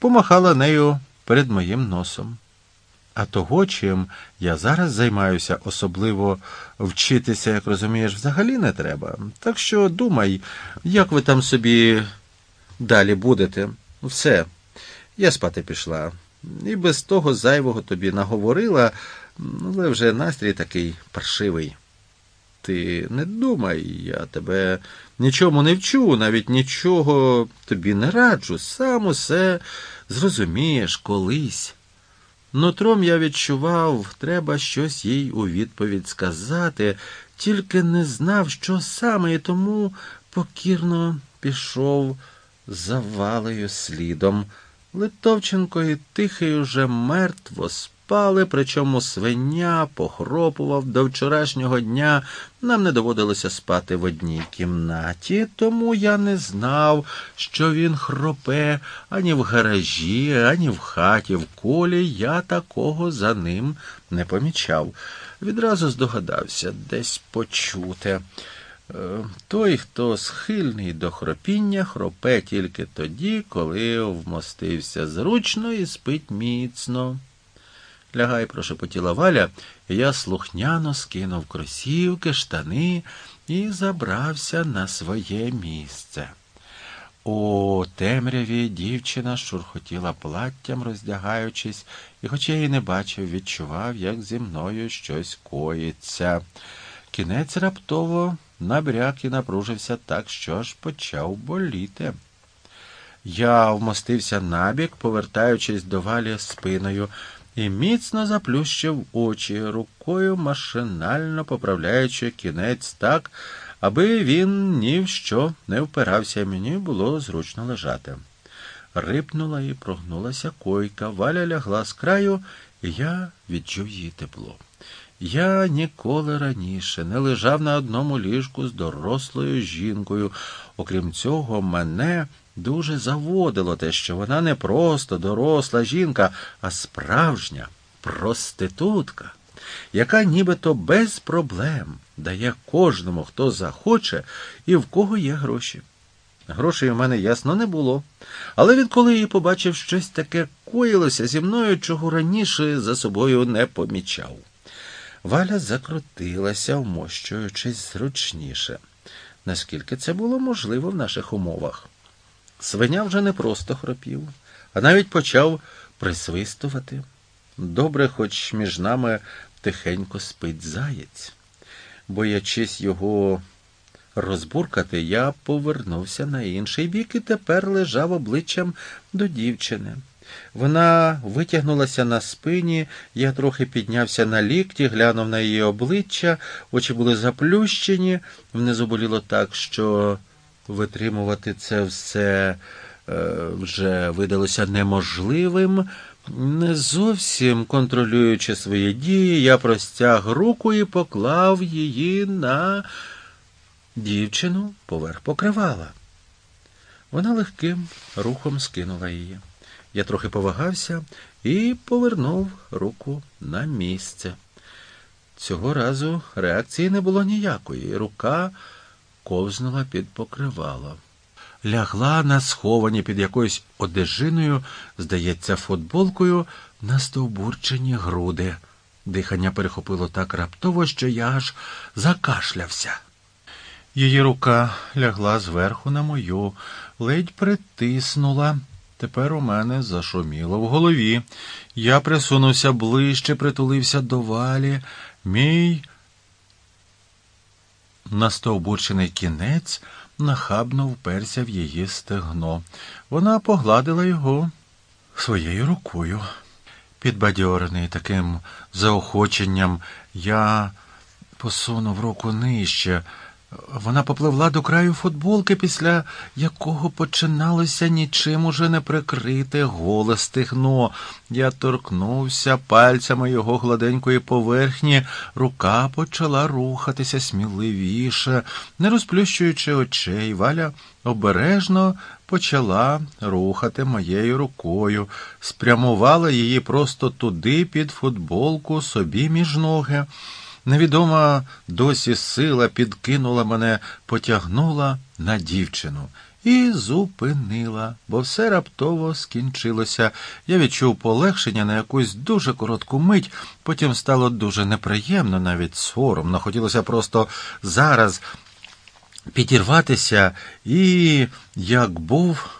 помахала нею перед моїм носом. А того, чим я зараз займаюся, особливо вчитися, як розумієш, взагалі не треба. Так що думай, як ви там собі далі будете. Все, я спати пішла. І без того зайвого тобі наговорила, але вже настрій такий паршивий. Ти не думай, я тебе нічому не вчу, навіть нічого тобі не раджу, сам усе зрозумієш колись. Нутром я відчував, треба щось їй у відповідь сказати, тільки не знав, що саме, і тому покірно пішов за валею слідом. Литовченко і тихий уже мертво спали, причому свиня похропував до вчорашнього дня. Нам не доводилося спати в одній кімнаті, тому я не знав, що він хропе ані в гаражі, ані в хаті, в колі я такого за ним не помічав. Відразу здогадався десь почуте. Е, той, хто схильний до хропіння, хропе тільки тоді, коли вмостився зручно і спить міцно. Лягай, прошепотіла Валя, і я слухняно скинув кросівки, штани і забрався на своє місце. У темряві дівчина шурхотіла платтям, роздягаючись, і, хоча й не бачив, відчував, як зі мною щось коїться. Кінець раптово набряк і напружився так, що аж почав боліти. Я вмостився набік, повертаючись до валі спиною, і міцно заплющив очі рукою, машинально поправляючи кінець так, аби він ні в що не впирався, мені було зручно лежати. Рипнула і прогнулася койка, валя лягла з краю, і я відчув її тепло. Я ніколи раніше не лежав на одному ліжку з дорослою жінкою. Окрім цього, мене дуже заводило те, що вона не просто доросла жінка, а справжня проститутка, яка нібито без проблем дає кожному, хто захоче і в кого є гроші. Грошей у мене ясно не було, але відколи я побачив щось таке коїлося зі мною, чого раніше за собою не помічав. Валя закрутилася, вмощуючись зручніше, наскільки це було можливо в наших умовах. Свиня вже не просто хропів, а навіть почав присвистувати. Добре, хоч між нами тихенько спить заєць. Боячись його розбуркати, я повернувся на інший бік і тепер лежав обличчям до дівчини. Вона витягнулася на спині, я трохи піднявся на лікті, глянув на її обличчя, очі були заплющені, внизу боліло так, що витримувати це все е, вже видалося неможливим. Не зовсім контролюючи свої дії, я простяг руку і поклав її на дівчину поверх покривала. Вона легким рухом скинула її. Я трохи повагався і повернув руку на місце. Цього разу реакції не було ніякої. Рука ковзнула під покривало. Лягла на сховані під якоюсь одежиною, здається, футболкою, на стовбурчені груди. Дихання перехопило так раптово, що я аж закашлявся. Її рука лягла зверху на мою, ледь притиснула. Тепер у мене зашуміло в голові. Я присунувся ближче, притулився до валі. Мій настовбурчений кінець нахабно вперся в її стегно. Вона погладила його своєю рукою. Підбадьорений таким заохоченням, я посунув руку нижче. Вона попливла до краю футболки, після якого починалося нічим уже не прикрите голе стегно. Я торкнувся пальцями його гладенької поверхні, рука почала рухатися сміливіше, не розплющуючи очей, валя обережно почала рухати моєю рукою, спрямувала її просто туди, під футболку, собі між ноги. Невідома досі сила підкинула мене, потягнула на дівчину. і зупинила, бо все раптово скінчилося. Я відчув полегшення на якусь дуже коротку мить, потім стало дуже неприємно, навіть соромно. Хотілося просто зараз підірватися і, як був,